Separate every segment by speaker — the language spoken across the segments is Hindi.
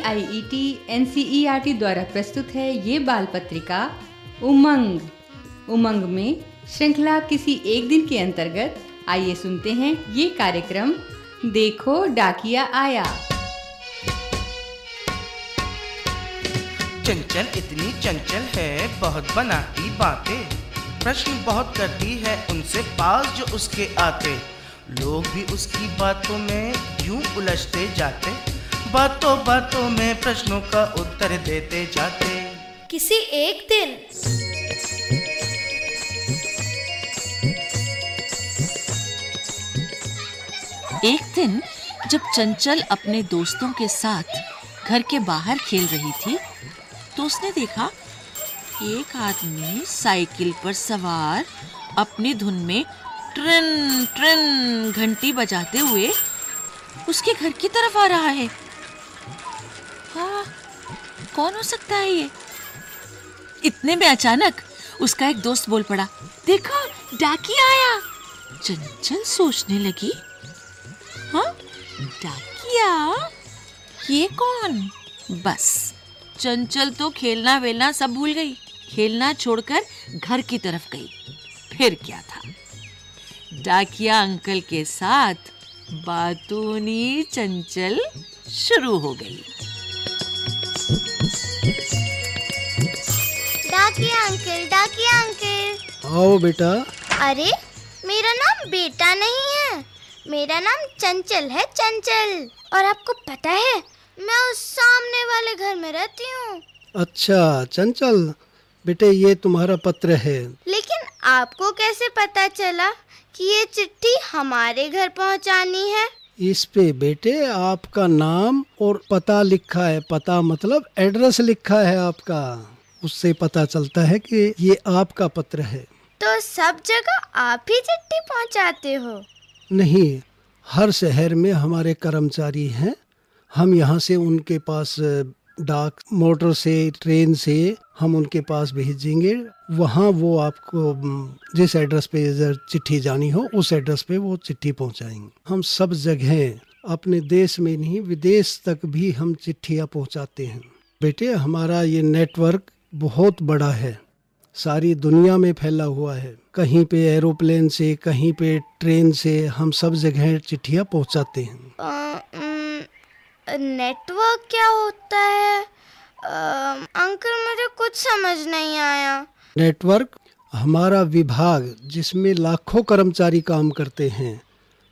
Speaker 1: आई ई सी ई आर टी द्वारा प्रस्तुत है ये बाल पत्रिका उमंग। उमंग में श्रृंखला किसी एक दिन के अंतर्गत। आइए सुनते हैं ये कार्यक्रम, देखो डाकिया आया।
Speaker 2: चंचल इतनी चंचल है, बहुत बनाती बातें। प्रश्न बहुत करती है उनसे पास जो उसके आते। लोग भी उसकी बातों में यूँ उलझते जाते। बातों बातों में प्रश्नों का उत्तर देते जाते।
Speaker 3: किसी एक दिन।
Speaker 4: एक दिन जब चंचल अपने दोस्तों के साथ घर के बाहर खेल रही थी तो उसने देखा एक आदमी साइकिल पर सवार अपनी धुन में ट्रन ट्रन घंटी बजाते हुए उसके घर की तरफ़ आ रहा है। हाँ कौन हो सकता है ये? इतने में अचानक उसका एक दोस्त बोल पड़ा, देखो, डाकी आया। चंचल सोचने लगी हाँ डाकिया? ये कौन? बस, चंचल तो खेलना वेलना सब भूल गई, खेलना छोड़कर घर की तरफ़ गई, फिर क्या था? डाकिया अंकल के साथ बातूनी चंचल शुरू हो गई।
Speaker 3: डाकिया अंकल डाकिया अंकल
Speaker 5: आओ बेटा।
Speaker 3: अरे मेरा नाम बेटा नहीं है। मेरा नाम चंचल है चंचल। और आपको पता है मैं उस सामने वाले घर में रहती हूँ।
Speaker 5: अच्छा चंचल बेटे ये तुम्हारा पत्र है।
Speaker 3: लेकिन आपको कैसे पता चला कि ये चिट्ठी हमारे घर पहुँचानी है?
Speaker 5: इस पे बेटे आपका नाम और पता लिखा है। पता मतलब एड्रेस लिखा है आपका। उससे पता चलता है कि ये आपका पत्र है।
Speaker 3: तो सब जगह आप ही चिट्ठी पहुँचाते हो?
Speaker 5: नहीं हर शहर में हमारे कर्मचारी हैं। हम यहाँ से उनके पास डाक मोटर से ट्रेन से हम उनके पास भेजेंगे। वहाँ वो आपको जिस एड्रेस पे इधर चिट्ठी जानी हो उस एड्रेस पे वो चिट्ठी पहुँचाएँगे। हम सब जगह अपने देश में नहीं विदेश तक भी हम चिट्ठियाँ पहुँचाते हैं। बेटे हमारा ये नेटवर्क बहुत बड़ा है। सारी दुनिया में फैला हुआ है। कहीं पे एरोप्लेन से कहीं पे ट्रेन से हम सब जगह चिट्ठियाँ पहुँचाते हैं।
Speaker 3: नेटवर्क क्या होता है? अ, अंकल मुझे कुछ समझ नहीं आया।
Speaker 5: नेटवर्क हमारा विभाग जिसमें लाखों कर्मचारी काम करते हैं।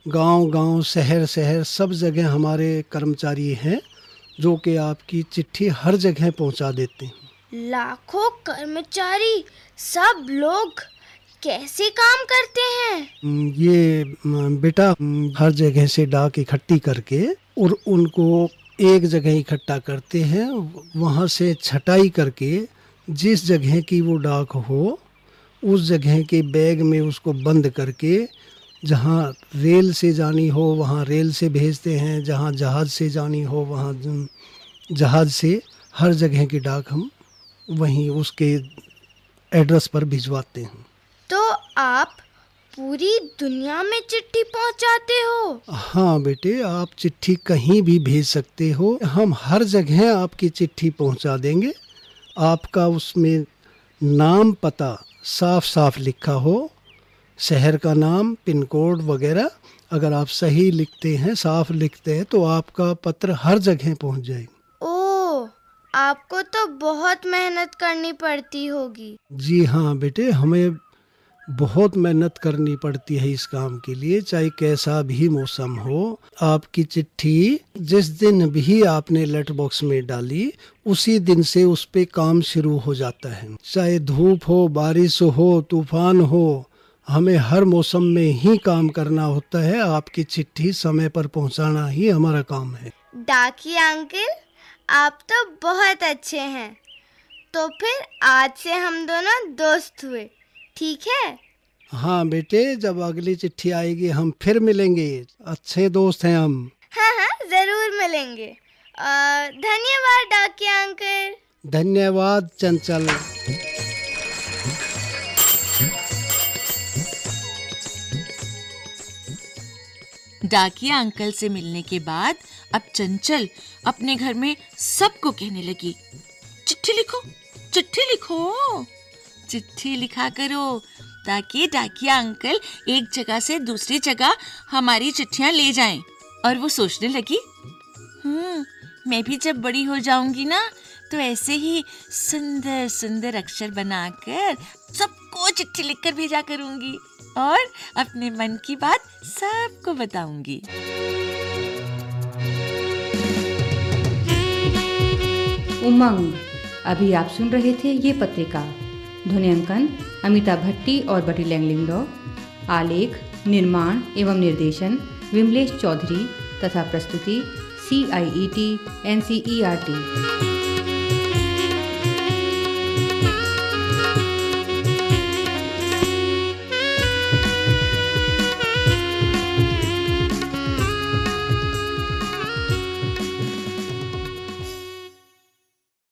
Speaker 5: गाँव गाँव शहर शहर सब जगह हमारे कर्मचारी हैं जो कि आपकी चिट्ठी हर जगह पहुँचा देते हैं।
Speaker 3: लाखों कर्मचारी सब लोग कैसे काम करते हैं?
Speaker 5: ये बेटा हर जगह से डाक इकट्ठी करके और उनको एक जगह इकट्ठा करते हैं, वहाँ से छटाई करके जिस जगह की वो डाक हो, उस जगह के बैग में उसको बंद करके जहाँ रेल से जानी हो, वहाँ रेल से भेजते हैं, जहाँ जहाज़ से जानी हो, वहाँ, जहाज़ से हर जगह की डाक हम वहीं उसके एड्रेस पर भिजवाते हैं।
Speaker 3: तो आप पूरी दुनिया में चिट्ठी पहुंचाते हो?
Speaker 5: हाँ बेटे आप चिट्ठी कहीं भी भेज सकते हो। हम हर जगह आपकी चिट्ठी पहुँचा देंगे। आपका उसमें नाम पता साफ़ साफ़ लिखा हो। शहर का नाम पिन कोड वगैरह अगर आप सही लिखते हैं साफ़ लिखते हैं तो आपका पत्र हर जगह पहुँच जाएगा।
Speaker 3: आपको तो बहुत मेहनत करनी पड़ती होगी।
Speaker 5: जी हाँ बेटे हमें बहुत मेहनत करनी पड़ती है इस काम के लिए चाहे कैसा भी मौसम हो। आपकी चिट्ठी जिस दिन भी आपने लेटर बॉक्स में डाली उसी दिन से उस पे काम शुरू हो जाता है। चाहे धूप हो बारिश हो तूफ़ान हो हमें हर मौसम में ही काम करना होता है। आपकी चिट्ठी समय पर पहुंचाना ही हमारा काम है।
Speaker 3: डाकिया अंकल? आप तो बहुत अच्छे हैं। तो फिर आज से हम दोनों दोस्त हुए ठीक है?
Speaker 5: हाँ बेटे जब अगली चिट्ठी आएगी हम फिर मिलेंगे। अच्छे दोस्त हैं हम।
Speaker 3: हाँ हाँ ज़रूर मिलेंगे। धन्यवाद डाकिया अंकल।
Speaker 5: धन्यवाद चंचल।
Speaker 4: डाकिया अंकल से मिलने के बाद अब चंचल अपने घर में सबको कहने लगी, चिट्ठी लिखो चिट्ठी लिखो। चिट्ठी लिखा करो, ताकि डाकिया अंकल एक जगह से दूसरी जगह हमारी चिट्ठियाँ ले जाएँ। और वो सोचने लगी हम्म मैं भी जब बड़ी हो जाऊँगी ना तो ऐसे ही सुंदर सुंदर अक्षर बनाकर सबको चिट्ठी लिखकर भेजा करूँगी। और अपने मन की बात सबको बताऊँगी।
Speaker 1: उमंग, अभी आप सुन रहे थे ये पत्रिका। ध्वनियांकन, अमिता भट्टी और बटी लैंगलिंगडो। आलेख, निर्माण एवं निर्देशन, विमलेश चौधरी तथा प्रस्तुति C I E T N C E R T